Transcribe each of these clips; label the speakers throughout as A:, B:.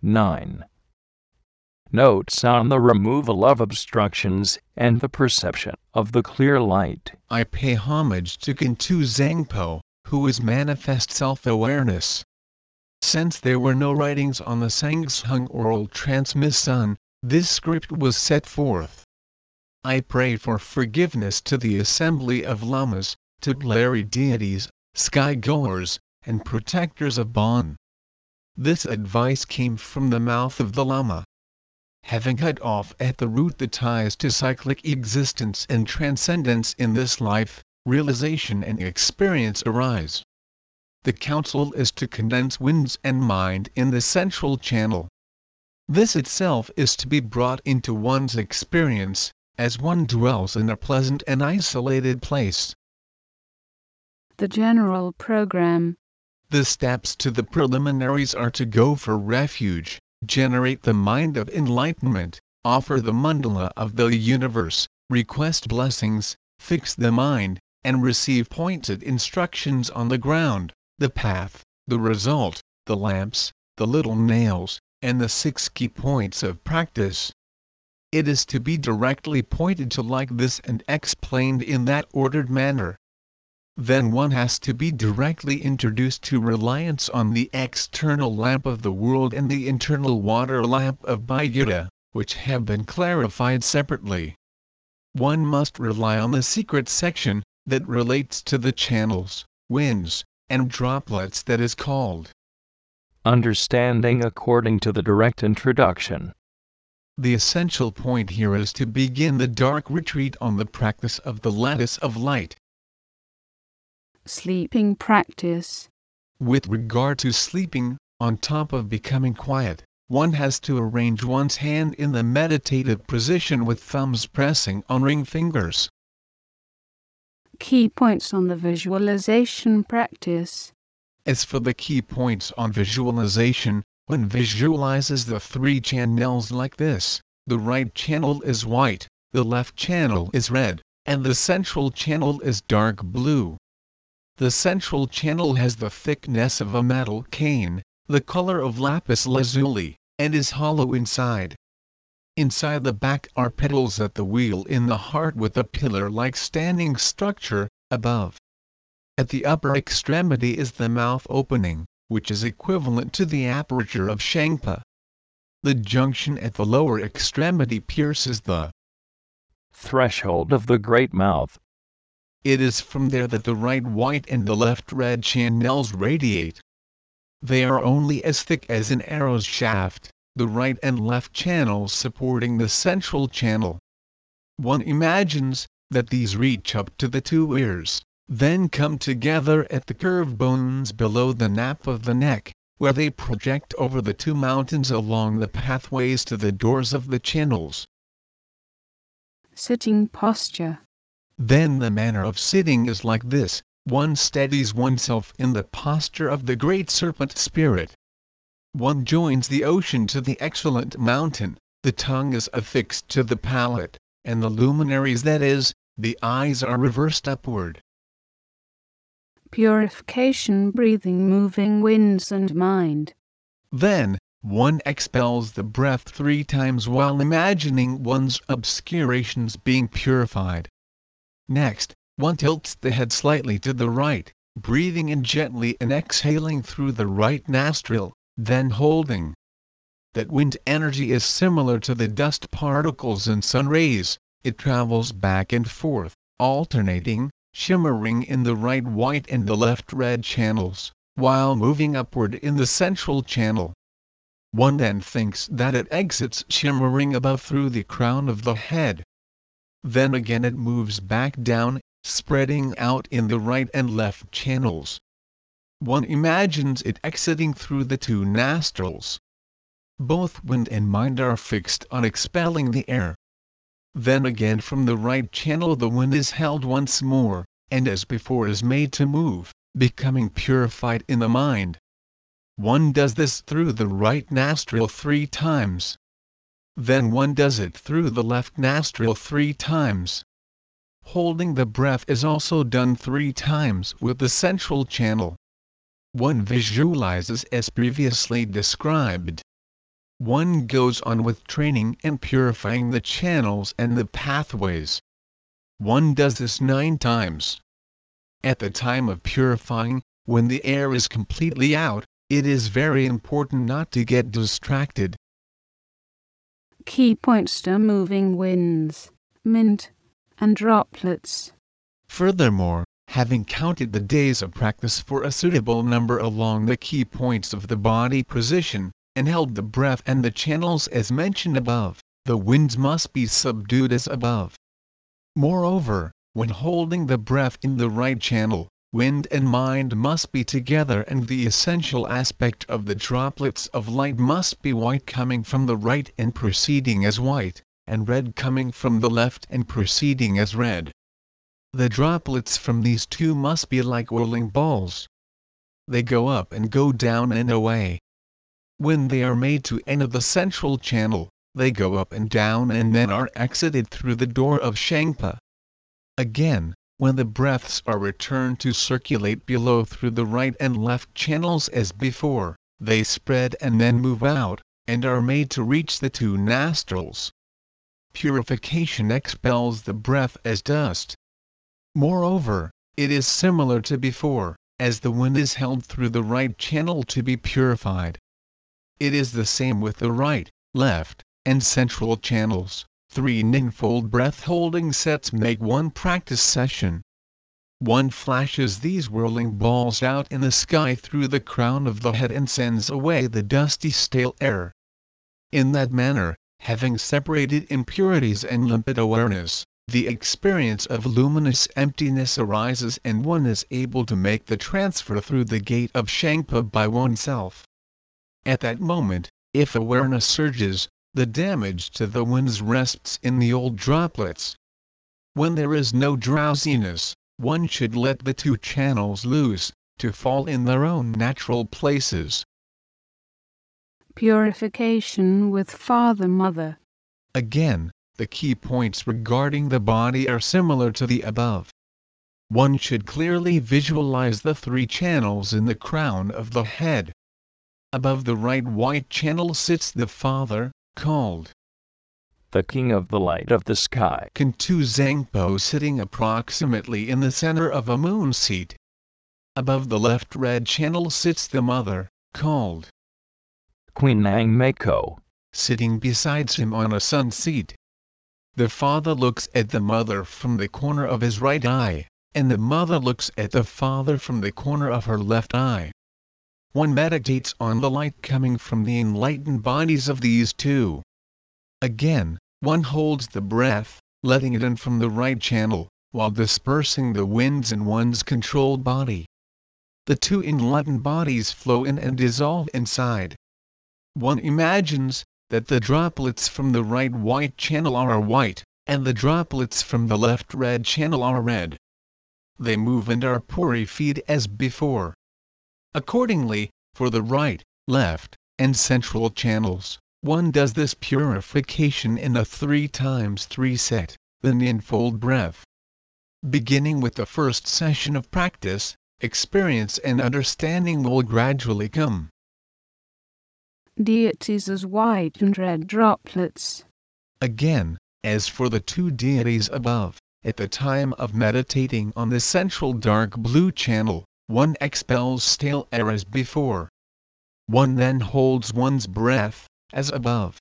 A: 9. Notes on the removal of obstructions and the perception of the clear light.
B: I pay homage to Kuntu Zangpo, who is manifest self-awareness. Since there were no writings on the Zhang Zhung oral transmission, this script was set forth. I pray for forgiveness to the assembly of lamas, tutelary deities, sky-goers, and protectors of Bon. This advice came from the mouth of the Lama having cut off at the root the ties to cyclic existence and transcendence in this life, realization and experience arise. The counsel is to condense winds and mind in the central channel. This itself is to be brought into one's experience, as one dwells in a pleasant and isolated place.
C: The general program.
B: The steps to the preliminaries are to go for refuge, generate the mind of enlightenment, offer the mandala of the universe, request blessings, fix the mind, and receive pointed instructions on the ground, the path, the result, the lamps, the little nails, and the six key points of practice. It is to be directly pointed to like this and explained in that ordered manner then one has to be directly introduced to reliance on the external lamp of the world and the internal water lamp of Bhagavad, which have been clarified separately. One must rely on the secret section, that relates to the channels, winds, and droplets that is called
A: Understanding according to the direct introduction.
B: The essential point here is to begin the dark retreat on the practice of the lattice of light,
C: Sleeping practice.
B: With regard to sleeping, on top of becoming quiet, one has to arrange one's hand in the meditative position with thumbs pressing on ring fingers.
C: Key points on the visualization practice.
B: As for the key points on visualization, one visualizes the three channels like this the right channel is white, the left channel is red, and the central channel is dark blue. The central channel has the thickness of a metal cane, the color of lapis lazuli, and is hollow inside. Inside the back are petals at the wheel in the heart with a pillar-like standing structure, above. At the upper extremity is the mouth opening, which is equivalent to the aperture of Shangpa. The junction at the lower extremity pierces the
A: threshold of the great mouth.
B: It is from there that the right white and the left red channels radiate. They are only as thick as an arrow's shaft, the right and left channels supporting the central channel. One imagines that these reach up to the two ears, then come together at the curved bones below the nape of the neck, where they project over the two mountains along the pathways to the doors of the channels.
C: Sitting posture
B: then the manner of sitting is like this one steadies oneself in the posture of the great serpent spirit. One joins the ocean to the excellent mountain, the tongue is affixed to the palate, and the luminaries that is, the eyes are reversed upward.
C: Purification breathing moving winds and mind.
B: Then, one expels the breath three times while imagining one's obscurations being purified. Next, one tilts the head slightly to the right, breathing in gently and exhaling through the right nostril, then holding. That wind energy is similar to the dust particles in sun rays, it travels back and forth, alternating, shimmering in the right white and the left red channels, while moving upward in the central channel. One then thinks that it exits shimmering above through the crown of the head, then again it moves back down, spreading out in the right and left channels. One imagines it exiting through the two nostrils. Both wind and mind are fixed on expelling the air. Then again from the right channel the wind is held once more, and as before is made to move, becoming purified in the mind. One does this through the right nostril three times. Then one does it through the left nostril three times. Holding the breath is also done three times with the central channel. One visualizes as previously described. one goes on with training and purifying the channels and the pathways. One does this nine times. At the time of purifying, when the air is completely out, it is very important not to get distracted.
C: Key points to moving winds, mint, and droplets.
B: Furthermore, having counted the days of practice for a suitable number along the key points of the body position, and held the breath and the channels as mentioned above, the winds must be subdued as above. Moreover, when holding the breath in the right channel, wind and mind must be together and the essential aspect of the droplets of light must be white coming from the right and proceeding as white, and red coming from the left and proceeding as red. The droplets from these two must be like whirling balls. They go up and go down and away. When they are made to enter the central channel, they go up and down and then are exited through the door of Shangpa. Again, when the breaths are returned to circulate below through the right and left channels as before, they spread and then move out, and are made to reach the two nostrils. Purification expels the breath as dust, Moreover, it is similar to before, as the wind is held through the right channel to be purified. It is the same with the right, left, and central channels. Three ninfold breath holding sets make one practice session. One flashes these whirling balls out in the sky through the crown of the head and sends away the dusty stale air. In that manner, having separated impurities and limpid awareness, the experience of luminous emptiness arises and one is able to make the transfer through the gate of Shangpa by oneself. At that moment, if awareness surges, the damage to the winds rests in the old droplets. When there is no drowsiness, one should let the two channels loose, to fall in their own natural places.
C: Purification with Father Mother.
B: Again, the key points regarding the body are similar to the above. One should clearly visualize the three channels in the crown of the head. Above the right white channel sits the Father, called
A: the King of the Light of the Sky.
B: Kuntu Zangpo sitting approximately in the center of a moon seat. Above the left red channel sits the Mother, called
A: Queen Nang Mako,
B: sitting beside him on a sun seat. The father looks at the mother from the corner of his right eye, and the mother looks at the father from the corner of her left eye. One meditates on the light coming from the enlightened bodies of these two. Again, one holds the breath, letting it in from the right channel, while dispersing the winds in one's controlled body. The two enlightened bodies flow in and dissolve inside. One imagines, that the droplets from the right white channel are white, and the droplets from the left red channel are red. They move and are purified as before. Accordingly, for the right, left, and central channels, one does this purification in a 3 times 3 set, the ninefold breath. Beginning with the first session of practice, experience and understanding will gradually come
C: deities as white and red droplets.
B: Again, as for the two deities above, at the time of meditating on the central dark blue channel, one expels stale air as before. One then holds one's breath, as above.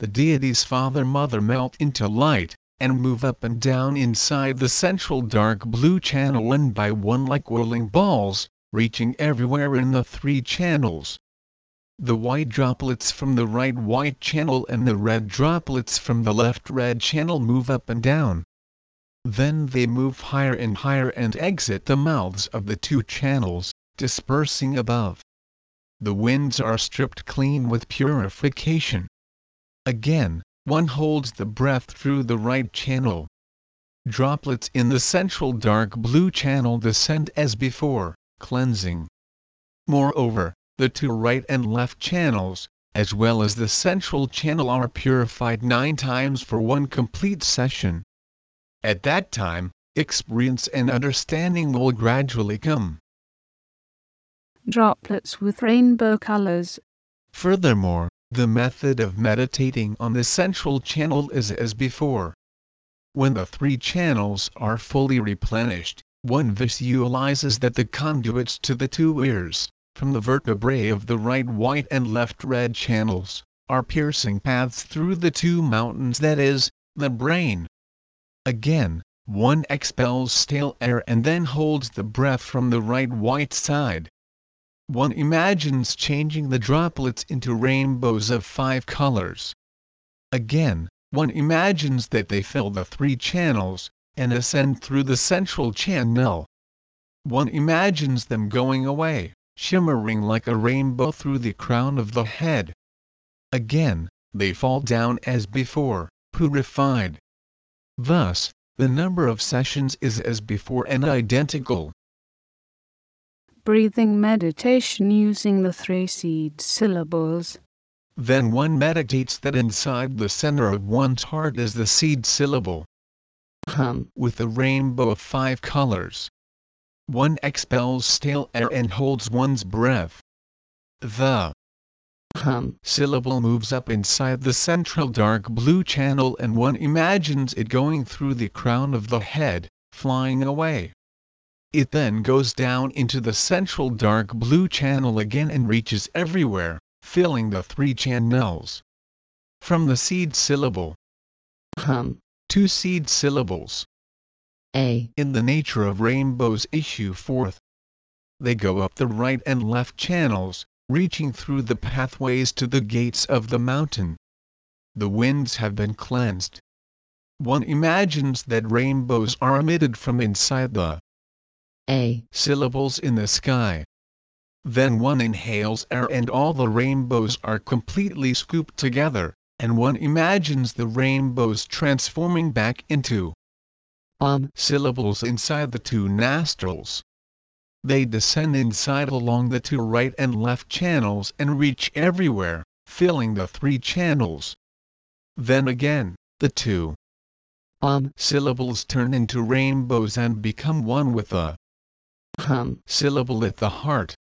B: The deities Father Mother melt into light, and move up and down inside the central dark blue channel and by one like whirling balls, reaching everywhere in the three channels the white droplets from the right white channel and the red droplets from the left red channel move up and down. Then they move higher and higher and exit the mouths of the two channels, dispersing above. The winds are stripped clean with purification. Again, one holds the breath through the right channel. Droplets in the central dark blue channel descend as before, cleansing. Moreover, the two right and left channels, as well as the central channel are purified nine times for one complete session. At that time, experience and understanding will gradually come.
C: Droplets with rainbow colors.
B: Furthermore, The method of meditating on the central channel is as before. When the three channels are fully replenished, one visualizes that the conduits to the two ears, from the vertebrae of the right white and left red channels, are piercing paths through the two mountains that is, the brain. Again, one expels stale air and then holds the breath from the right white side. One imagines changing the droplets into rainbows of five colors. Again, one imagines that they fill the three channels, and ascend through the central channel. One imagines them going away, shimmering like a rainbow through the crown of the head. Again, they fall down as before, purified. Thus, the number of sessions is as before and identical.
C: Breathing meditation using the three seed syllables.
B: Then one meditates that inside the center of one's heart is the seed syllable.
C: Hum.
B: With a rainbow of five colors. One expels stale air and holds one's breath. The
C: Hum.
B: syllable moves up inside the central dark blue channel and one imagines it going through the crown of the head, flying away. It then goes down into the central dark blue channel again and reaches everywhere, filling the three channels. From the seed syllable,
C: Hum.
B: two seed syllables,
C: A.
B: in the nature of rainbows issue forth. They go up the right and left channels, reaching through the pathways to the gates of the mountain. The winds have been cleansed. One imagines that rainbows are emitted from inside the
C: A.
B: syllables in the sky. Then one inhales air and all the rainbows are completely scooped together, and one imagines the rainbows transforming back into
C: Um.
B: syllables inside the two nostrils. They descend inside along the two right and left channels and reach everywhere, filling the three channels. Then again, the two
C: Um.
B: syllables turn into rainbows and become one with the
C: Hum.
B: syllable at the heart.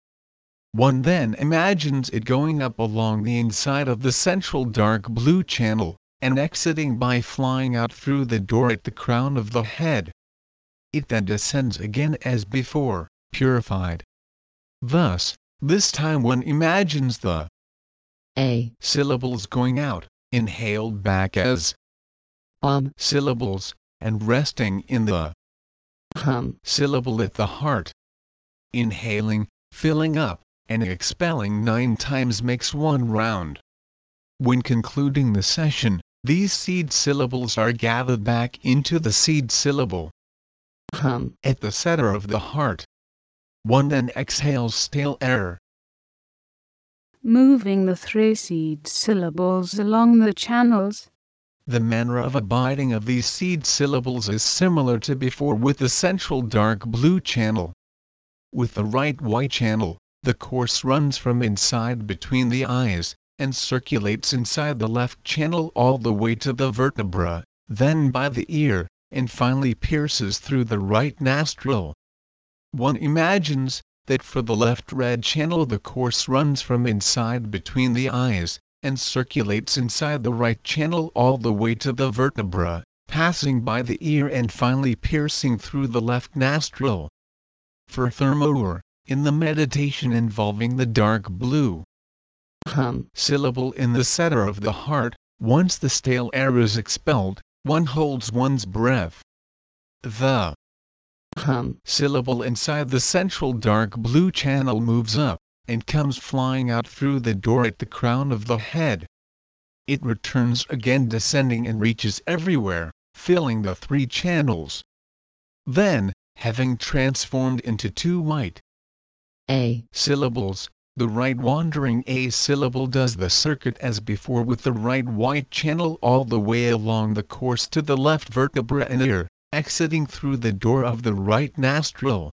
B: One then imagines it going up along the inside of the central dark blue channel, and exiting by flying out through the door at the crown of the head. It then descends again as before, purified. Thus, this time one imagines the
C: A.
B: syllables going out, inhaled back as
C: Um.
B: syllables, and resting in the
C: Hum.
B: syllable at the heart. Inhaling, filling up, and expelling nine times makes one round. When concluding the session, these seed syllables are gathered back into the seed syllable
C: Hum.
B: at the center of the heart. One then exhales stale air.
C: Moving the three seed syllables along the channels.
B: The manner of abiding of these seed syllables is similar to before with the central dark blue channel. With the right white channel, the course runs from inside between the eyes, and circulates inside the left channel all the way to the vertebra, then by the ear, and finally pierces through the right nostril. One imagines that for the left red channel the course runs from inside between the eyes, and circulates inside the right channel all the way to the vertebra, passing by the ear and finally piercing through the left nostril. For Furthermore, in the meditation involving the dark blue
C: Hum.
B: syllable in the center of the heart, once the stale air is expelled, one holds one's breath. The
C: Hum.
B: syllable inside the central dark blue channel moves up, and comes flying out through the door at the crown of the head. It returns again descending and reaches everywhere, filling the three channels. Then, having transformed into two white
C: A.
B: syllables, the right wandering A syllable does the circuit as before with the right white channel all the way along the course to the left vertebra and ear, exiting through the door of the right nostril.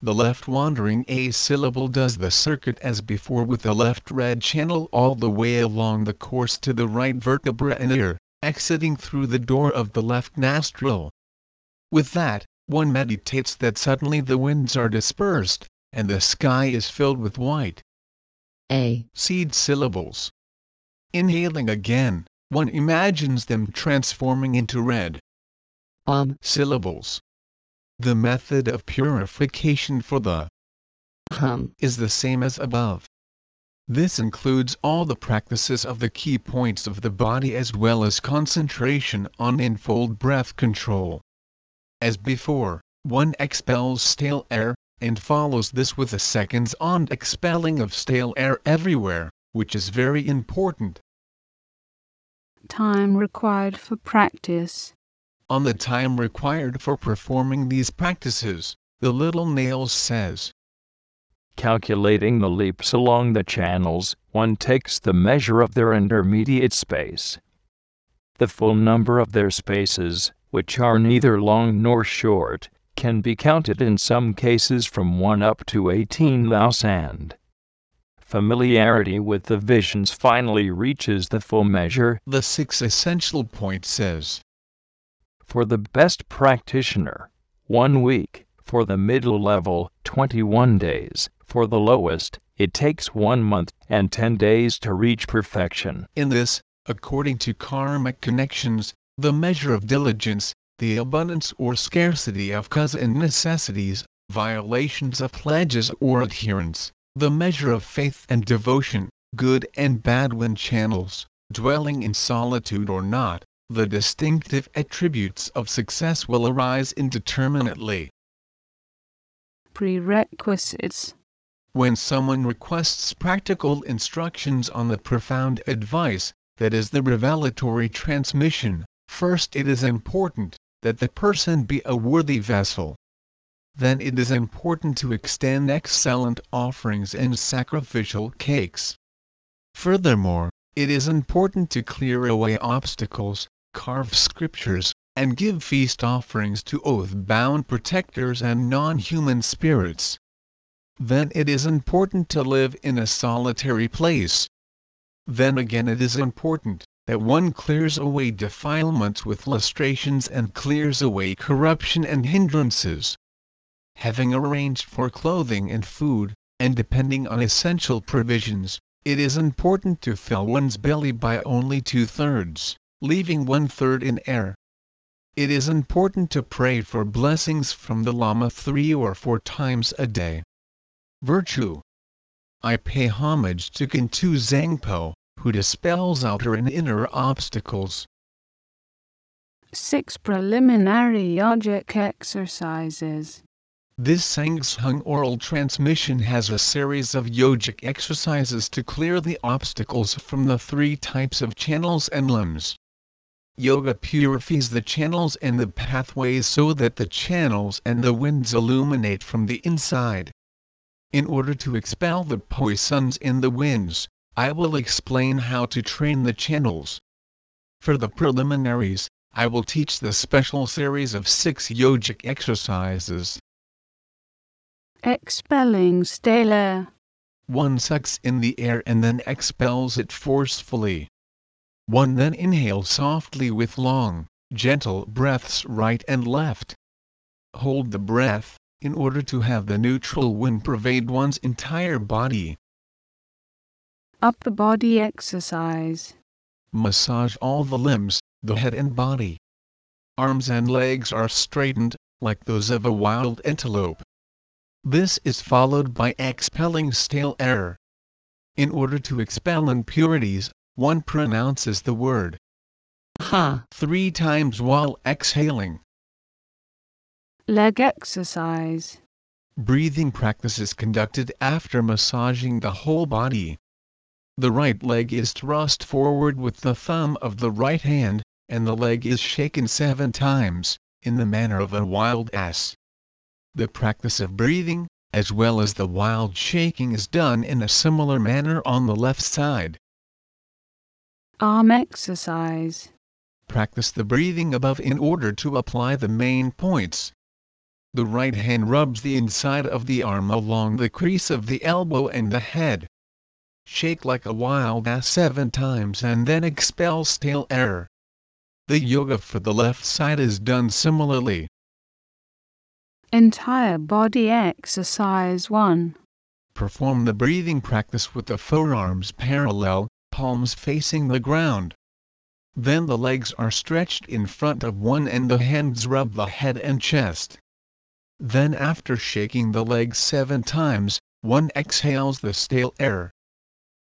B: The left wandering A syllable does the circuit as before with the left red channel all the way along the course to the right vertebra and ear, exiting through the door of the left nostril. With that, one meditates that suddenly the winds are dispersed, and the sky is filled with white
C: A.
B: seed syllables. Inhaling again, one imagines them transforming into red
D: um,
B: syllables. The method of purification for the
D: hum,
B: is the same as above. This includes all the practices of the key points of the body as well as concentration on infold breath control. As before, one expels stale air, and follows this with a seconds on expelling of stale air everywhere, which is very important.
C: Time required for practice.
B: On the time required for performing these practices, the little nails says,
A: Calculating the leaps along the channels, one takes the measure of their intermediate space. The full number of their spaces, which are neither long nor short, can be counted in some cases from 1 up to 18 thousand. Familiarity with the visions finally reaches the full measure.
B: The six essential point says,
A: For the best practitioner, one week. For the middle level, 21 days. For the lowest, it takes one month and 10 days to reach perfection.
B: In this, according to karmic connections, the measure of diligence, the abundance or scarcity of cause and necessities, violations of pledges or adherence, the measure of faith and devotion, good and bad when channels, dwelling in solitude or not, the distinctive attributes of success will arise indeterminately.
C: Prerequisites.
B: When someone requests practical instructions on the profound advice, that is the revelatory transmission, first it is important that the person be a worthy vessel. Then it is important to extend excellent offerings and sacrificial cakes. Furthermore, it is important to clear away obstacles, carve scriptures, and give feast offerings to oath-bound protectors and non-human spirits. Then it is important to live in a solitary place. Then again it is important that one clears away defilements with lustrations and clears away corruption and hindrances. Having arranged for clothing and food, and depending on essential provisions, it is important to fill one's belly by only two-thirds, leaving one-third in air. It is important to pray for blessings from the Lama three or four times a day. Virtue. I pay homage to Kuntu Zangpo, who dispels outer and inner obstacles.
C: Six preliminary yogic exercises.
B: This Zhang Zhung oral transmission has a series of yogic exercises to clear the obstacles from the three types of channels and limbs. Yoga purifies the channels and the pathways so that the channels and the winds illuminate from the inside. In order to expel the poisons in the winds, I will explain how to train the channels. For the preliminaries, I will teach the special series of six yogic exercises.
C: Expelling stale air.
B: One sucks in the air and then expels it forcefully. One then inhales softly with long, gentle breaths right and left. Hold the breath, in order to have the neutral wind pervade one's entire body.
C: Upper body exercise.
B: Massage all the limbs, the head and body. Arms and legs are straightened, like those of a wild antelope. This is followed by expelling stale air. In order to expel impurities, one pronounces the word
D: ha,
B: three times while exhaling.
C: Leg exercise.
B: Breathing practice is conducted after massaging the whole body. The right leg is thrust forward with the thumb of the right hand, and the leg is shaken seven times, in the manner of a wild ass. The practice of breathing, as well as the wild shaking is done in a similar manner on the left side.
C: Arm exercise.
B: Practice the breathing above in order to apply the main points. The right hand rubs the inside of the arm along the crease of the elbow and the head. Shake like a wild ass seven times and then expel stale air. The yoga for the left side is done similarly.
C: Entire body exercise 1.
B: Perform the breathing practice with the forearms parallel, palms facing the ground. Then the legs are stretched in front of one and the hands rub the head and chest. Then after shaking the legs seven times, one exhales the stale air.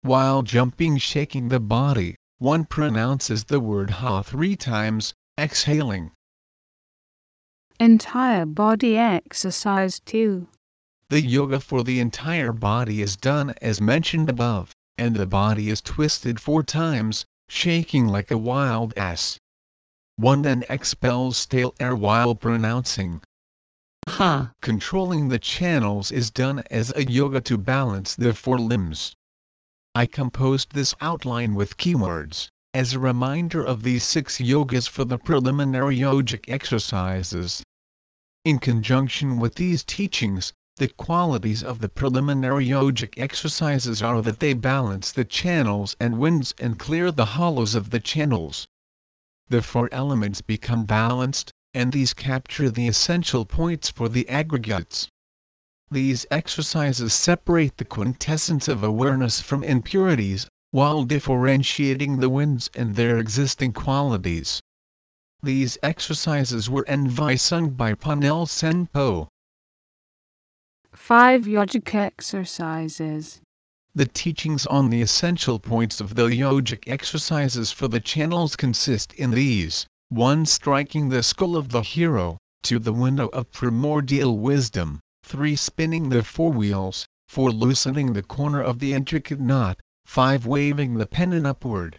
B: While jumping shaking the body, one pronounces the word ha three times, exhaling.
C: Entire body exercise 2.
B: The yoga for the entire body is done as mentioned above, and the body is twisted four times, shaking like a wild ass. One then expels stale air while pronouncing.
D: Ha.
B: Controlling the channels is done as a yoga to balance the four limbs. I composed this outline with keywords, as a reminder of these six yogas for the preliminary yogic exercises. In conjunction with these teachings, the qualities of the preliminary yogic exercises are that they balance the channels and winds and clear the hollows of the channels. The four elements become balanced, and these capture the essential points for the aggregates. These exercises separate the quintessence of awareness from impurities, while differentiating the winds and their existing qualities. These exercises were sung by Panel Senpo.
C: 5 yogic exercises.
B: The teachings on the essential points of the yogic exercises for the channels consist in these 1. Striking the skull of the hero, 2. The window of primordial wisdom, 3. Spinning the four wheels, 4. Loosening the corner of the intricate knot, 5. Waving the pennant upward.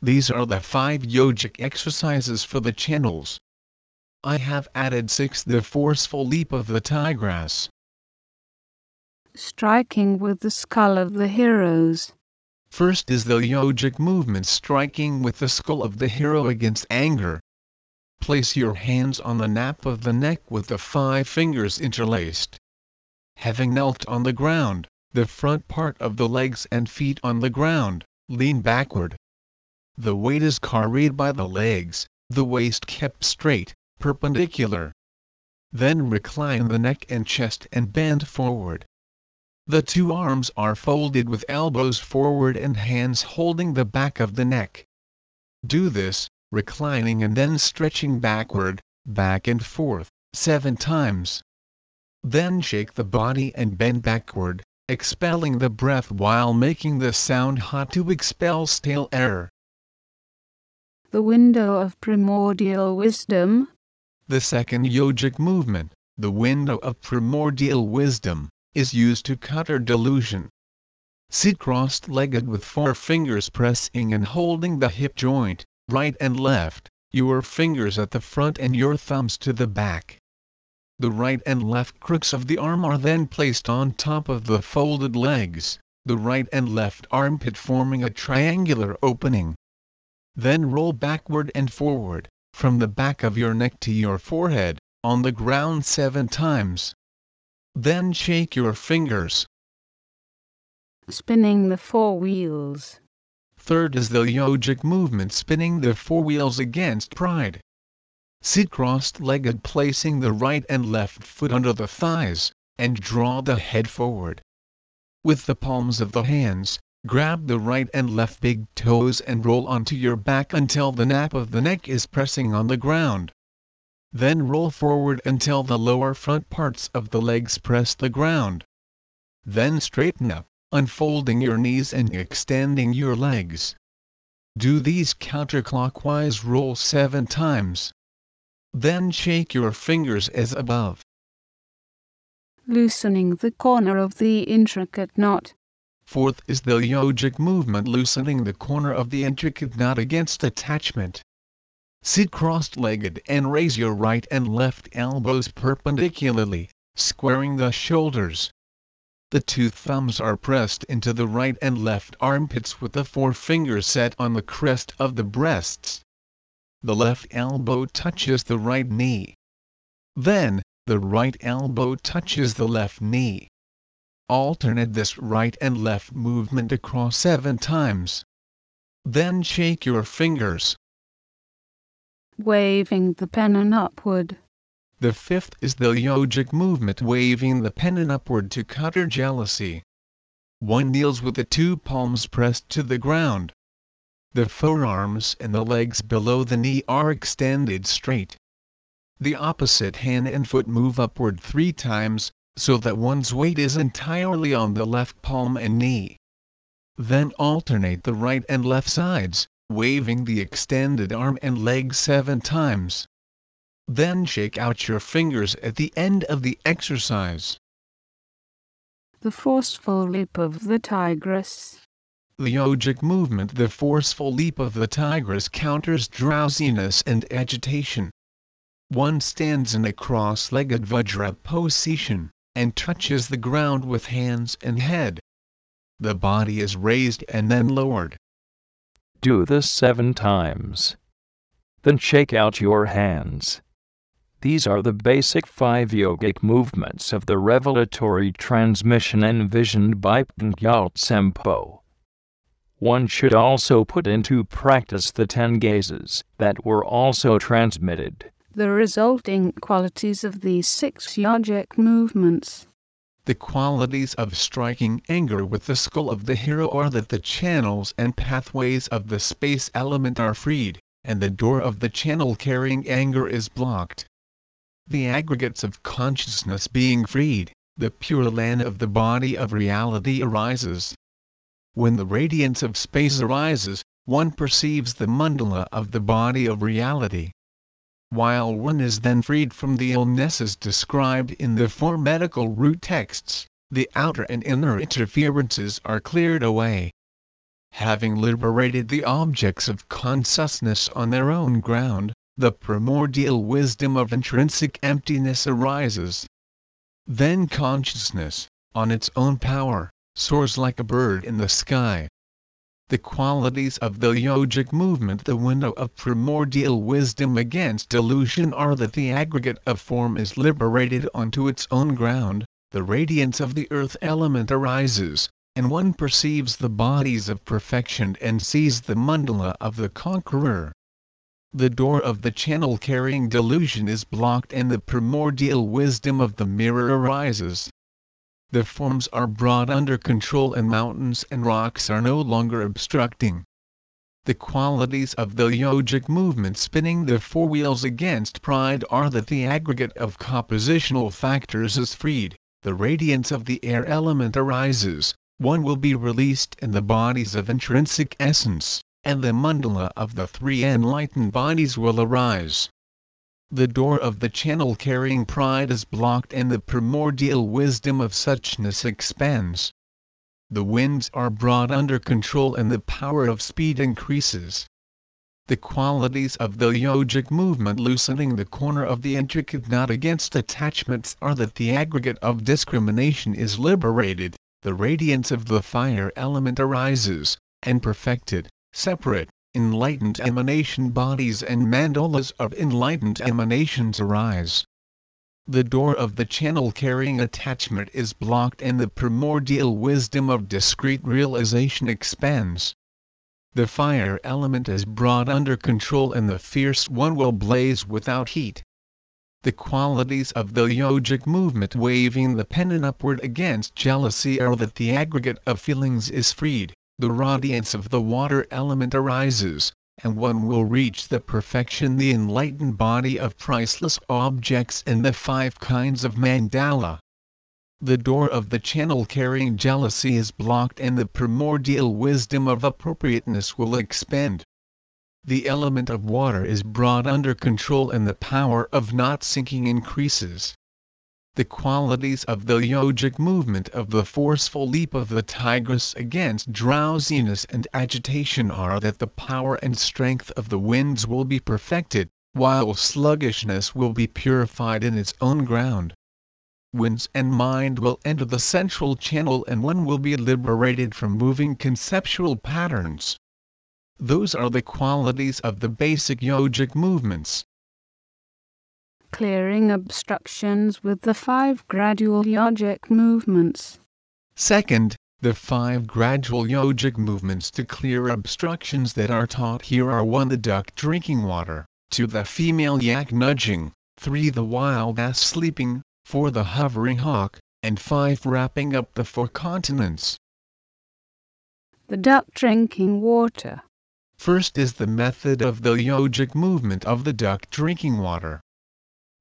B: These are the five yogic exercises for the channels. I have added 6. The forceful leap of the tigress.
C: Striking with the skull of the heroes.
B: First is the yogic movement striking with the skull of the hero against anger. Place your hands on the nape of the neck with the five fingers interlaced. Having knelt on the ground, the front part of the legs and feet on the ground, lean backward. The weight is carried by the legs, the waist kept straight, perpendicular. Then recline the neck and chest and bend forward. The two arms are folded with elbows forward and hands holding the back of the neck. Do this, reclining and then stretching backward, back and forth, seven times. Then shake the body and bend backward, expelling the breath while making the sound ha to expel stale air.
C: The window of primordial wisdom.
B: The second yogic movement, the window of primordial wisdom, is used to counter delusion. Sit crossed-legged with four fingers pressing and holding the hip joint, right and left, your fingers at the front and your thumbs to the back. The right and left crooks of the arm are then placed on top of the folded legs, the right and left armpit forming a triangular opening. Then roll backward and forward, from the back of your neck to your forehead, on the ground seven times. Then shake your fingers.
C: Spinning the four wheels.
B: Third is the yogic movement spinning the four wheels against pride. Sit crossed-legged placing the right and left foot under the thighs, and draw the head forward. With the palms of the hands, grab the right and left big toes and roll onto your back until the nape of the neck is pressing on the ground. Then roll forward until the lower front parts of the legs press the ground. Then straighten up, unfolding your knees and extending your legs. Do these counterclockwise rolls seven times. Then shake your fingers as above.
C: Loosening the corner of the intricate knot.
B: Fourth is the yogic movement loosening the corner of the intricate knot against attachment. Sit crossed-legged and raise your right and left elbows perpendicularly, squaring the shoulders. The two thumbs are pressed into the right and left armpits with the four fingers set on the crest of the breasts. The left elbow touches the right knee. Then, the right elbow touches the left knee. Alternate this right and left movement across seven times. Then shake your fingers.
C: Waving the pennon upward.
B: The fifth is the yogic movement waving the pennon upward to counter jealousy. one kneels with the two palms pressed to the ground. The forearms and the legs below the knee are extended straight. The opposite hand and foot move upward three times, so that one's weight is entirely on the left palm and knee. Then alternate the right and left sides, waving the extended arm and leg seven times. Then shake out your fingers at the end of the exercise.
C: The forceful leap of the tigress.
B: The yogic movement The forceful leap of the tigress counters drowsiness and agitation. One stands in a cross-legged vajra position, and touches the ground with hands and head. The body is raised and then lowered.
A: Do this seven times. Then shake out your hands. These are the basic five yogic movements of the revelatory transmission envisioned by Gyal Tsempo. One should also put into practice the ten gazes that were also transmitted.
C: The resulting qualities of these six yogic movements.
B: The qualities of striking anger with the skull of the hero are that the channels and pathways of the space element are freed, and the door of the channel carrying anger is blocked the aggregates of consciousness being freed, the pure land of the body of reality arises. When the radiance of space arises, one perceives the mandala of the body of reality. While one is then freed from the illnesses described in the four medical root texts, the outer and inner interferences are cleared away. Having liberated the objects of consciousness on their own ground, the primordial wisdom of intrinsic emptiness arises. Then consciousness, on its own power, soars like a bird in the sky. The qualities of the yogic movement The window of primordial wisdom against delusion are that the aggregate of form is liberated onto its own ground, the radiance of the earth element arises, and one perceives the bodies of perfection and sees the mandala of the conqueror the door of the channel carrying delusion is blocked and the primordial wisdom of the mirror arises. The forms are brought under control and mountains and rocks are no longer obstructing. The qualities of the yogic movement spinning the four wheels against pride are that the aggregate of compositional factors is freed, the radiance of the air element arises, one will be released in the bodies of intrinsic essence and the mandala of the three enlightened bodies will arise. The door of the channel carrying pride is blocked and the primordial wisdom of suchness expands. The winds are brought under control and the power of speed increases. The qualities of the yogic movement loosening the corner of the intricate knot against attachments are that the aggregate of discrimination is liberated, the radiance of the fire element arises, and perfected separate, enlightened emanation bodies and mandalas of enlightened emanations arise. The door of the channel carrying attachment is blocked and the primordial wisdom of discrete realization expands. The fire element is brought under control and the fierce one will blaze without heat. The qualities of the yogic movement waving the pennant upward against jealousy are that the aggregate of feelings is freed, the radiance of the water element arises, and one will reach the perfection the enlightened body of priceless objects and the five kinds of mandala. The door of the channel carrying jealousy is blocked and the primordial wisdom of appropriateness will expand. The element of water is brought under control and the power of not sinking increases the qualities of the yogic movement of the forceful leap of the tigress against drowsiness and agitation are that the power and strength of the winds will be perfected, while sluggishness will be purified in its own ground. Winds and mind will enter the central channel and one will be liberated from moving conceptual patterns. Those are the qualities of the basic yogic movements
C: clearing obstructions with the five gradual yogic movements.
B: Second, the five gradual yogic movements to clear obstructions that are taught here are 1. The duck drinking water, 2. The female yak nudging, 3. The wild ass sleeping, 4. The hovering hawk, and 5. Wrapping up the four continents.
C: The duck drinking water.
B: First is the method of the yogic movement of the duck drinking water.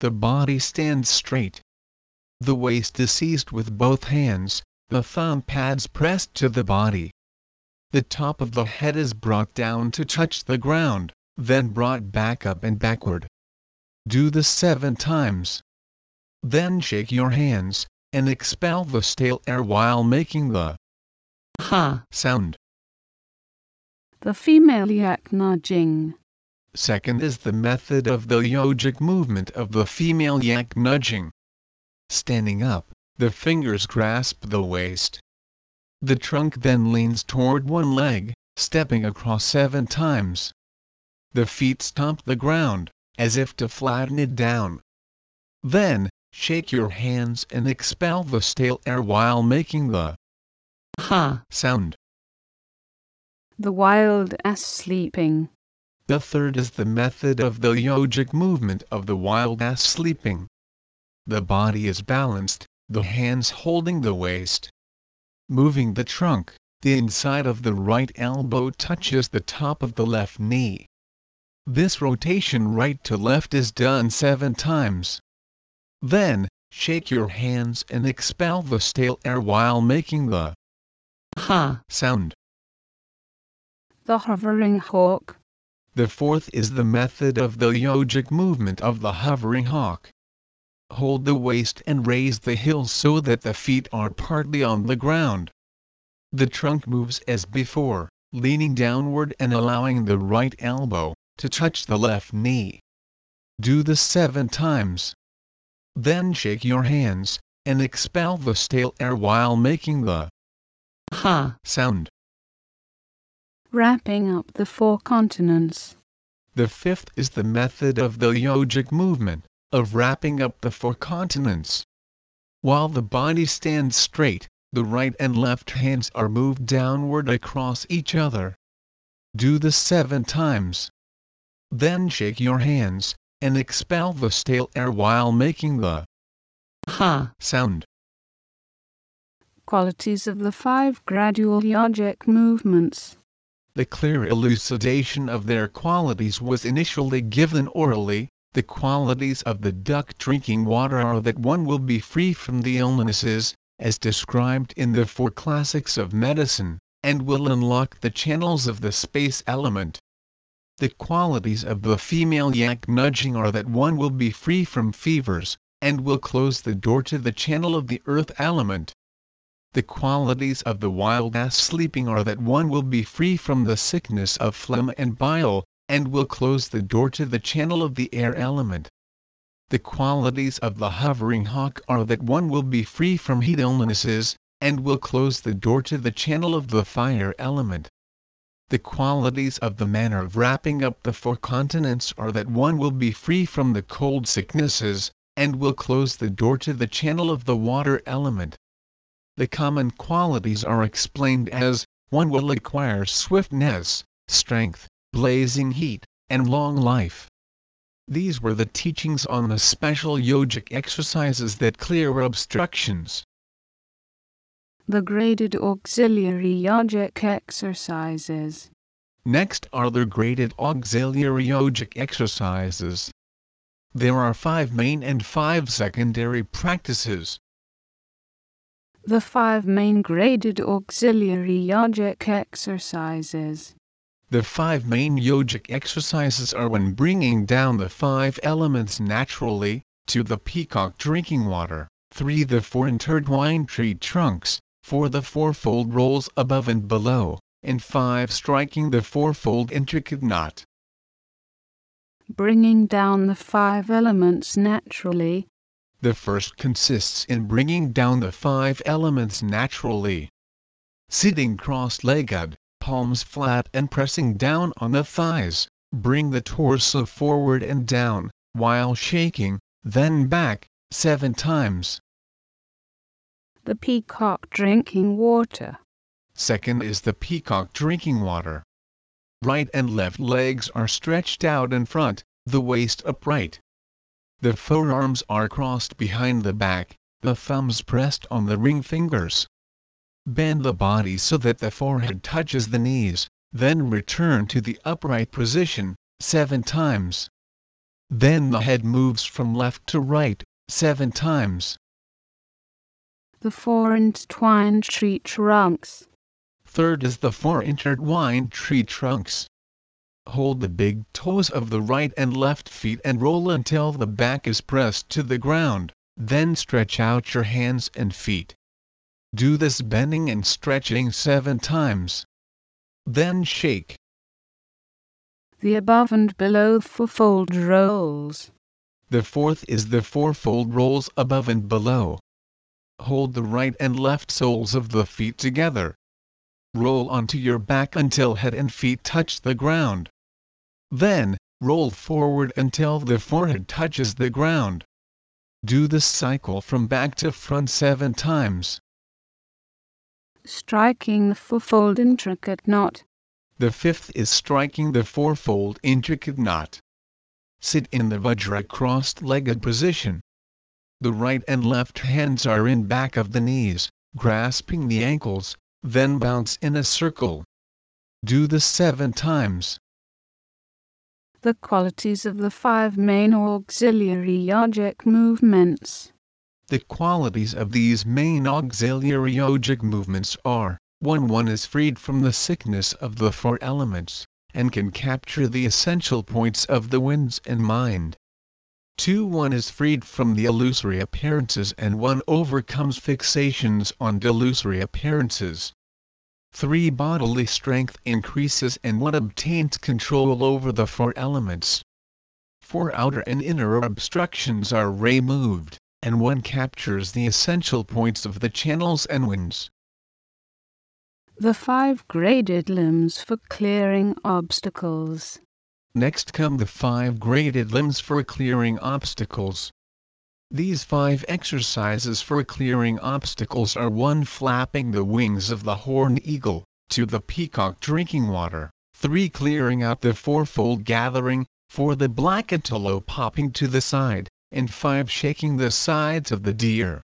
B: The body stands straight. The waist is seized with both hands, the thumb pads pressed to the body. The top of the head is brought down to touch the ground, then brought back up and backward. Do this seven times. Then shake your hands, and expel the stale air while making the
D: ha
B: sound.
C: The female yak nudging.
B: Second is the method of the yogic movement of the female yak nudging. Standing up, the fingers grasp the waist. The trunk then leans toward one leg, stepping across seven times. The feet stomp the ground, as if to flatten it down. Then, shake your hands and expel the stale air while making the
D: ha
B: sound.
C: The wild ass sleeping.
B: The third is the method of the yogic movement of the wild ass sleeping. The body is balanced, the hands holding the waist. Moving the trunk, the inside of the right elbow touches the top of the left knee. This rotation right to left is done seven times. Then, shake your hands and expel the stale air while making the
D: ha
B: sound.
C: The hovering hawk.
B: The fourth is the method of the yogic movement of the hovering hawk. Hold the waist and raise the heels so that the feet are partly on the ground. The trunk moves as before, leaning downward and allowing the right elbow to touch the left knee. Do this seven times. Then shake your hands and expel the stale air while making the
D: ha
B: sound.
C: Wrapping up the four continents.
B: The fifth is the method of the yogic movement, of wrapping up the four continents. While the body stands straight, the right and left hands are moved downward across each other. Do this seven times. Then shake your hands, and expel the stale air while making the
D: ha
B: sound.
C: Qualities of the five gradual yogic movements.
B: The clear elucidation of their qualities was initially given orally. The qualities of the duck drinking water are that one will be free from the illnesses, as described in the four classics of medicine, and will unlock the channels of the space element. The qualities of the female yak nudging are that one will be free from fevers, and will close the door to the channel of the earth element. The qualities of the wild ass sleeping are that one will be free from the sickness of phlegm and bile, and will close the door to the channel of the air element. The qualities of the hovering hawk are that one will be free from heat illnesses, and will close the door to the channel of the fire element. The qualities of the manner of wrapping up the four continents are that one will be free from the cold sicknesses, and will close the door to the channel of the water element. The common qualities are explained as, one will acquire swiftness, strength, blazing heat, and long life. These were the teachings on the special yogic exercises that clear obstructions.
C: The graded auxiliary yogic exercises.
B: Next are the graded auxiliary yogic exercises. There are five main and five secondary practices.
C: The five main graded auxiliary yogic exercises.
B: The five main yogic exercises are when bringing down the five elements naturally, to the peacock drinking water, 3 the four intertwined tree trunks, 4 the fourfold rolls above and below, and 5 striking the fourfold intricate knot.
C: Bringing down the five elements naturally.
B: The first consists in bringing down the five elements naturally. Sitting cross-legged, palms flat and pressing down on the thighs, bring the torso forward and down, while shaking, then back, seven times.
C: The peacock drinking water.
B: Second is the peacock drinking water. Right and left legs are stretched out in front, the waist upright. The forearms are crossed behind the back, the thumbs pressed on the ring fingers. Bend the body so that the forehead touches the knees, then return to the upright position, 7 times. Then the head moves from left to right, 7 times.
C: The four intertwined tree trunks.
B: Third is the four intertwined tree trunks. Hold the big toes of the right and left feet and roll until the back is pressed to the ground, then stretch out your hands and feet. Do this bending and stretching seven times. Then shake.
C: The above and below fourfold rolls.
B: The fourth is the fourfold rolls above and below. Hold the right and left soles of the feet together. Roll onto your back until head and feet touch the ground. Then, roll forward until the forehead touches the ground. Do this cycle from back to front seven times.
C: Striking the fourfold intricate knot.
B: The fifth is striking the fourfold intricate knot. Sit in the Vajra crossed-legged position. The right and left hands are in back of the knees, grasping the ankles, then bounce in a circle. Do this seven times.
C: The qualities of the five main auxiliary yogic movements.
B: The qualities of these main auxiliary yogic movements are 1. One is freed from the sickness of the four elements, and can capture the essential points of the winds and mind. 2. One is freed from the illusory appearances and one overcomes fixations on delusory appearances. 3. Bodily strength increases and one obtains control over the four elements. 4. Outer and inner obstructions are removed and one captures the essential points of the channels and winds.
C: The five graded limbs for clearing obstacles.
B: Next come the five graded limbs for clearing obstacles. These five exercises for clearing obstacles are 1. Flapping the wings of the horned eagle, 2. The peacock drinking water, 3. Clearing out the fourfold gathering, 4. The black antelope popping to the side, and 5. Shaking the sides of the deer.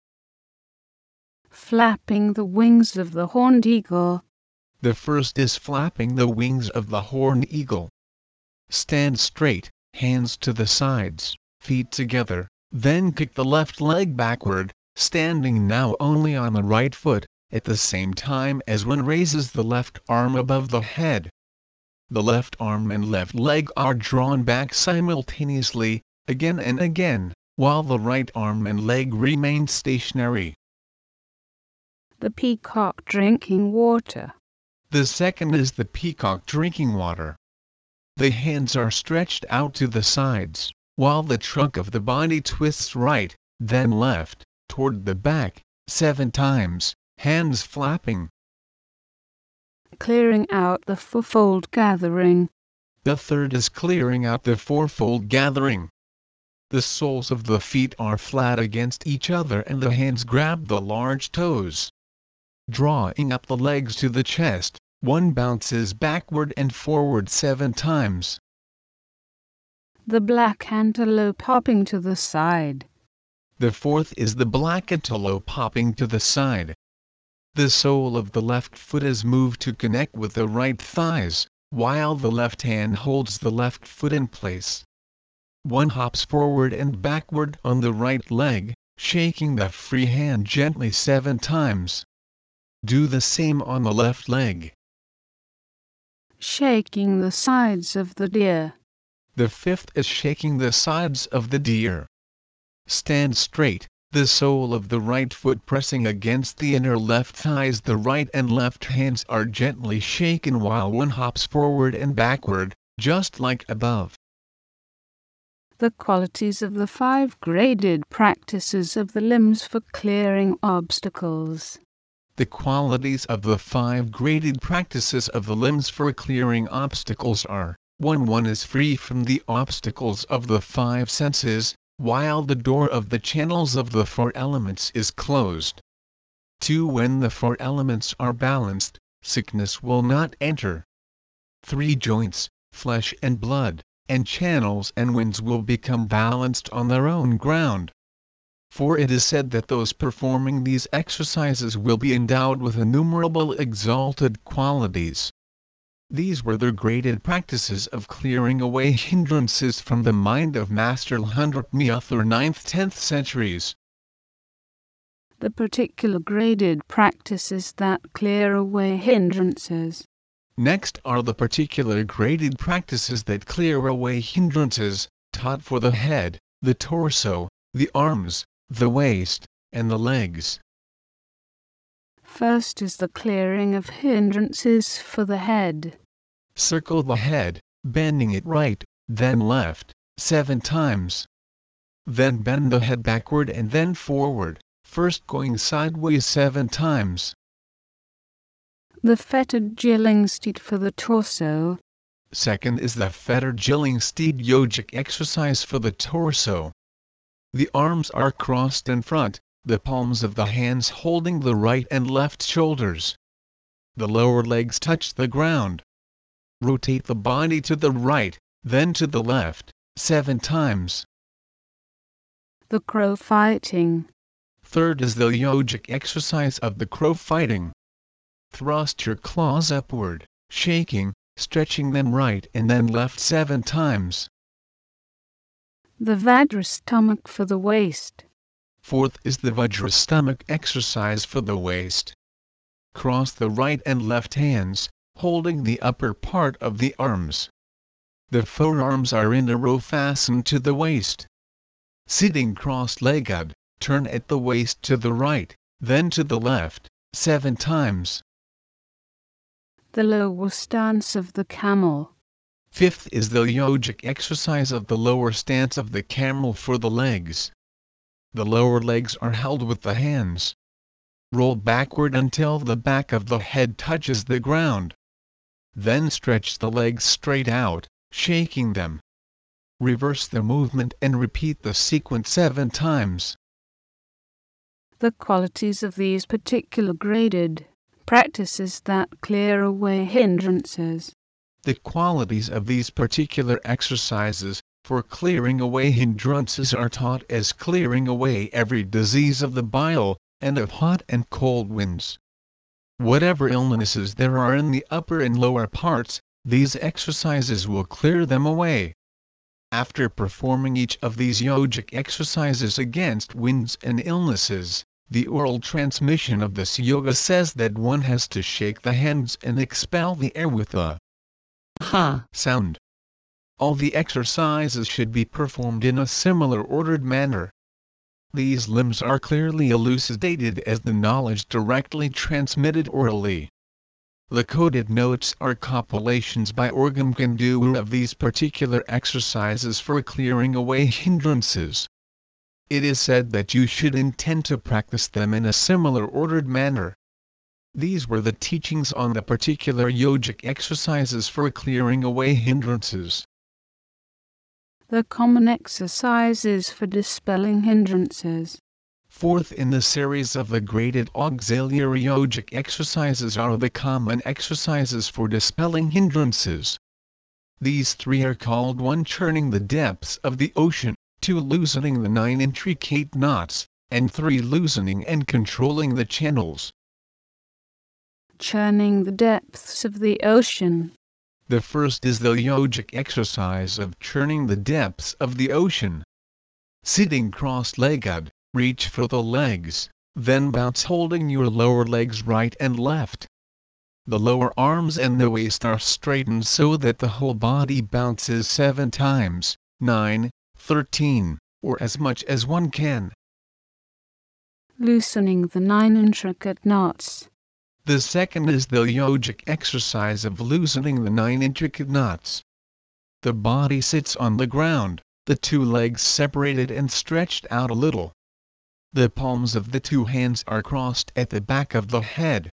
C: Flapping the wings of the horned eagle.
B: The first is flapping the wings of the horned eagle. Stand straight, hands to the sides, feet together, then kick the left leg backward, standing now only on the right foot, at the same time as one raises the left arm above the head. The left arm and left leg are drawn back simultaneously, again and again, while the right arm and leg remain stationary.
C: The peacock drinking water.
B: The second is the peacock drinking water. The hands are stretched out to the sides, while the trunk of the body twists right, then left, toward the back, seven times, hands flapping.
C: Clearing out the fourfold gathering.
B: The third is clearing out the fourfold gathering. The soles of the feet are flat against each other and the hands grab the large toes. Drawing up the legs to the chest, one bounces backward and forward seven times.
C: The black antelope hopping to the side.
B: The fourth is the black antelope hopping to the side. The sole of the left foot is moved to connect with the right thighs, while the left hand holds the left foot in place. One hops forward and backward on the right leg, shaking the free hand gently seven times. Do the same on the left leg.
C: Shaking the sides of the deer.
B: The fifth is shaking the sides of the deer. Stand straight, the sole of the right foot pressing against the inner left thighs. The right and left hands are gently shaken while one hops forward and backward, just like above
C: the qualities of the five graded practices of the limbs for clearing obstacles.
B: The qualities of the five graded practices of the limbs for clearing obstacles are 1. One is free from the obstacles of the five senses, while the door of the channels of the four elements is closed. 2. When the four elements are balanced, sickness will not enter. 3. Joints, flesh and blood, and channels and winds will become balanced on their own ground. For it is said that those performing these exercises will be endowed with innumerable exalted qualities. These were the graded practices of clearing away hindrances from the mind of Master Lhundrukmioth or 9th-10th centuries.
C: The particular graded practices that clear away hindrances.
B: Next are the particular graded practices that clear away hindrances, taught for the head, the torso, the arms, the waist, and the legs.
C: First is the clearing of hindrances for the head.
B: Circle the head, bending it right, then left, seven times. Then bend the head backward and then forward, first going sideways seven times.
C: The fettered Jillingsteed for the torso.
B: Second is the fettered Jillingsteed yogic exercise for the torso. The arms are crossed in front, the palms of the hands holding the right and left shoulders. The lower legs touch the ground. Rotate the body to the right, then to the left, seven times.
C: The crow fighting.
B: Third is the yogic exercise of the crow fighting. Thrust your claws upward, shaking, stretching them right and then left seven times.
C: The Vajra stomach for the waist.
B: Fourth is the Vajra stomach exercise for the waist. Cross the right and left hands, holding the upper part of the arms. The forearms are in a row fastened to the waist. Sitting cross-legged, turn at the waist to the right, then to the left, seven times.
C: The lower stance of the camel.
B: Fifth is the yogic exercise of the lower stance of the camel for the legs. The lower legs are held with the hands. Roll backward until the back of the head touches the ground. Then stretch the legs straight out, shaking them. Reverse the movement and repeat the sequence seven times.
C: The qualities of these particular graded practices that clear away hindrances.
B: The qualities of these particular exercises for clearing away hindrances are taught as clearing away every disease of the bile and of hot and cold winds. Whatever illnesses there are in the upper and lower parts, these exercises will clear them away. After performing each of these yogic exercises against winds and illnesses, the oral transmission of this yoga says that one has to shake the hands and expel the air with a
D: ha
B: sound. All the exercises should be performed in a similar ordered manner. These limbs are clearly elucidated as the knowledge directly transmitted orally. The coded notes are compilations by Orgom Kundul of these particular exercises for clearing away hindrances it is said that you should intend to practice them in a similar ordered manner. These were the teachings on the particular yogic exercises for clearing away hindrances.
C: The common exercises for dispelling hindrances.
B: Fourth in the series of the graded auxiliary yogic exercises are the common exercises for dispelling hindrances. These three are called 1. Churning the depths of the ocean, 2. Loosening the nine intricate knots, and 3. Loosening and controlling the channels.
C: Churning the depths of the ocean.
B: The first is the yogic exercise of churning the depths of the ocean. Sitting cross-legged, reach for the legs, then bounce holding your lower legs right and left. The lower arms and the waist are straightened so that the whole body bounces seven times, nine, thirteen, or as much as one can.
C: Loosening the nine intricate knots.
B: The second is the yogic exercise of loosening the nine intricate knots. The body sits on the ground, the two legs separated and stretched out a little. The palms of the two hands are crossed at the back of the head.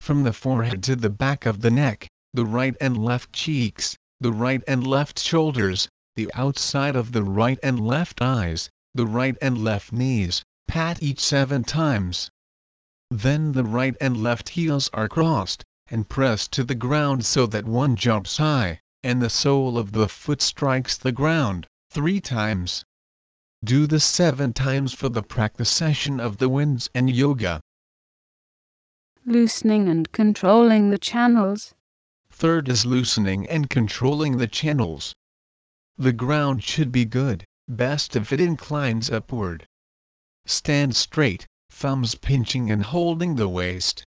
B: From the forehead to the back of the neck, the right and left cheeks, the right and left shoulders, the outside of the right and left eyes, the right and left knees, pat each seven times. Then the right and left heels are crossed, and pressed to the ground so that one jumps high, and the sole of the foot strikes the ground, three times. Do this seven times for the practice session of the winds and yoga.
C: Loosening and controlling the channels.
B: Third is loosening and controlling the channels. The ground should be good, best if it inclines upward. Stand straight, thumbs pinching and holding the waist.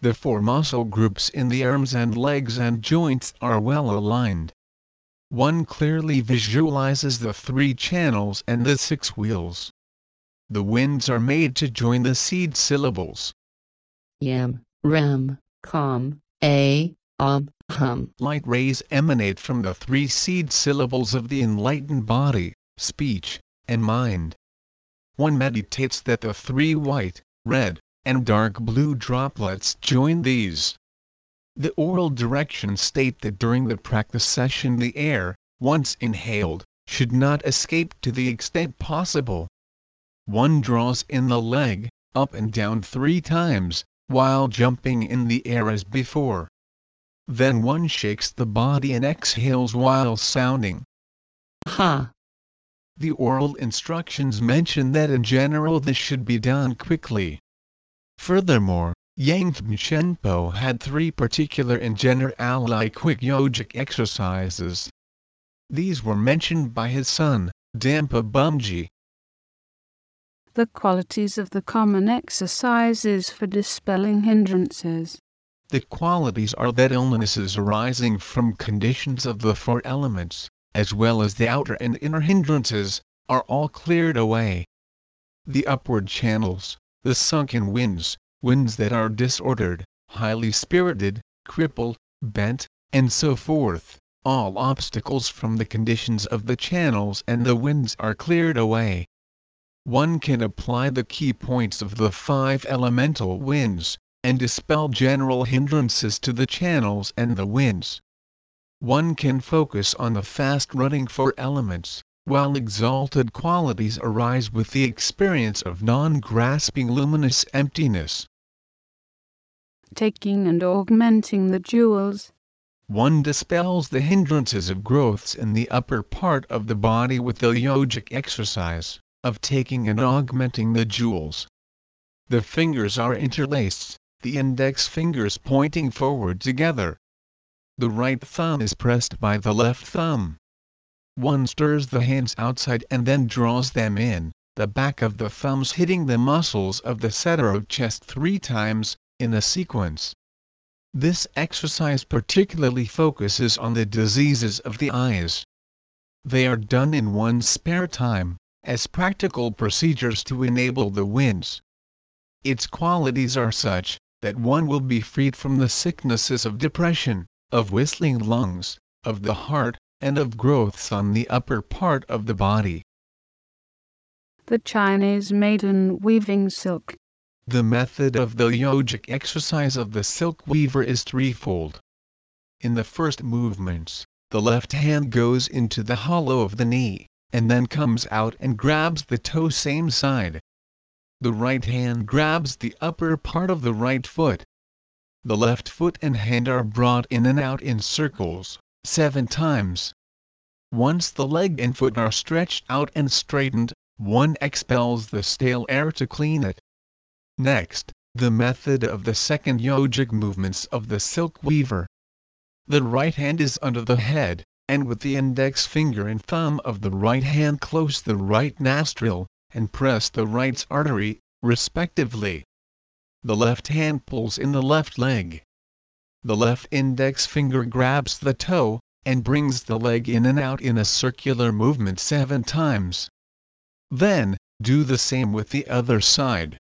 B: The four muscle groups in the arms and legs and joints are well aligned. One clearly visualizes the three channels and the six wheels. The winds are made to join the seed syllables.
D: Yam, Rem, Com, A, Ob, Hum.
B: Light rays emanate from the three seed syllables of the enlightened body, speech, and mind. One meditates that the three white, red, and dark blue droplets join these. The oral directions state that during the practice session the air, once inhaled, should not escape to the extent possible. One draws in the leg, up and down three times, while jumping in the air as before. Then one shakes the body and exhales while sounding.
D: Ha.
B: The oral instructions mention that in general this should be done quickly. Furthermore, Yangton Chenpo had three particular and generally quick yogic exercises. These were mentioned by his son, Dampa Bumji.
C: The qualities of the common exercises for dispelling hindrances.
B: The qualities are that illnesses arising from conditions of the four elements, as well as the outer and inner hindrances, are all cleared away. The upward channels, the sunken winds, winds that are disordered, highly spirited, crippled, bent, and so forth, all obstacles from the conditions of the channels and the winds are cleared away. One can apply the key points of the five elemental winds, and dispel general hindrances to the channels and the winds. One can focus on the fast running four elements, while exalted qualities arise with the experience of non-grasping luminous emptiness.
C: Taking and augmenting the jewels.
B: One dispels the hindrances of growths in the upper part of the body with the yogic exercise of taking and augmenting the jewels. The fingers are interlaced, the index fingers pointing forward together. The right thumb is pressed by the left thumb. One stirs the hands outside and then draws them in, the back of the thumbs hitting the muscles of the center of chest three times, in a sequence. This exercise particularly focuses on the diseases of the eyes. They are done in one's spare time, as practical procedures to enable the winds. Its qualities are such, that one will be freed from the sicknesses of depression, of whistling lungs, of the heart, and of growths on the upper part of the body.
C: The Chinese maiden weaving silk.
B: The method of the yogic exercise of the silk weaver is threefold. In the first movements, the left hand goes into the hollow of the knee, and then comes out and grabs the toe same side. The right hand grabs the upper part of the right foot. The left foot and hand are brought in and out in circles, seven times. Once the leg and foot are stretched out and straightened, one expels the stale air to clean it. Next, the method of the second yogic movements of the silk weaver. The right hand is under the head, and with the index finger and thumb of the right hand close the right nostril, and press the right's artery, respectively. The left hand pulls in the left leg the left index finger grabs the toe, and brings the leg in and out in a circular movement seven times. Then, do the same with the other side.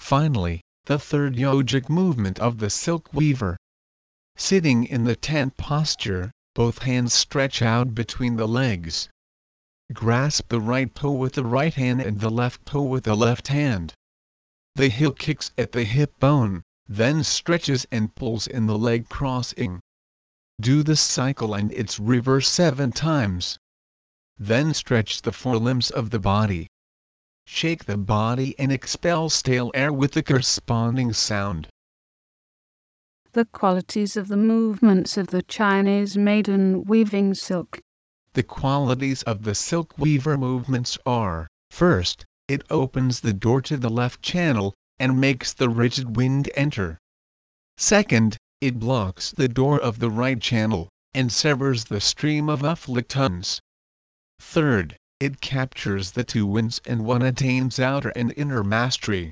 B: Finally, the third yogic movement of the silk weaver. Sitting in the tent posture, both hands stretch out between the legs. Grasp the right toe with the right hand and the left toe with the left hand. The heel kicks at the hip bone, then stretches and pulls in the leg crossing. Do this cycle and its reverse seven times. Then stretch the forelimbs of the body. Shake the body and expel stale air with the corresponding sound.
C: The qualities of the movements of the Chinese maiden weaving silk.
B: The qualities of the silk weaver movements are, first, it opens the door to the left channel, and makes the rigid wind enter. Second, it blocks the door of the right channel, and severs the stream of afflictons. Third, it captures the two winds and one attains outer and inner mastery.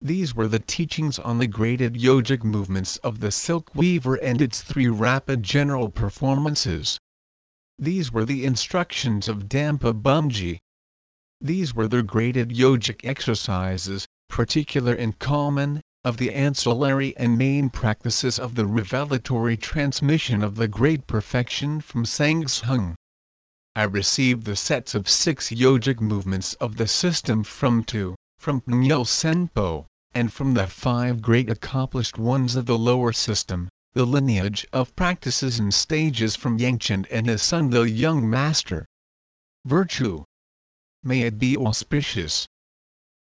B: These were the teachings on the graded yogic movements of the silk weaver and its three rapid general performances. These were the instructions of Dampa Bumji. These were the graded yogic exercises, particular and common, of the ancillary and main practices of the revelatory transmission of the great perfection from Zhang Zhung. I received the sets of six yogic movements of the system from two, from Pngyal Senpo, and from the five great accomplished ones of the lower system, the lineage of practices and stages from Yangchen and his son the young master. Virtue. May it be auspicious.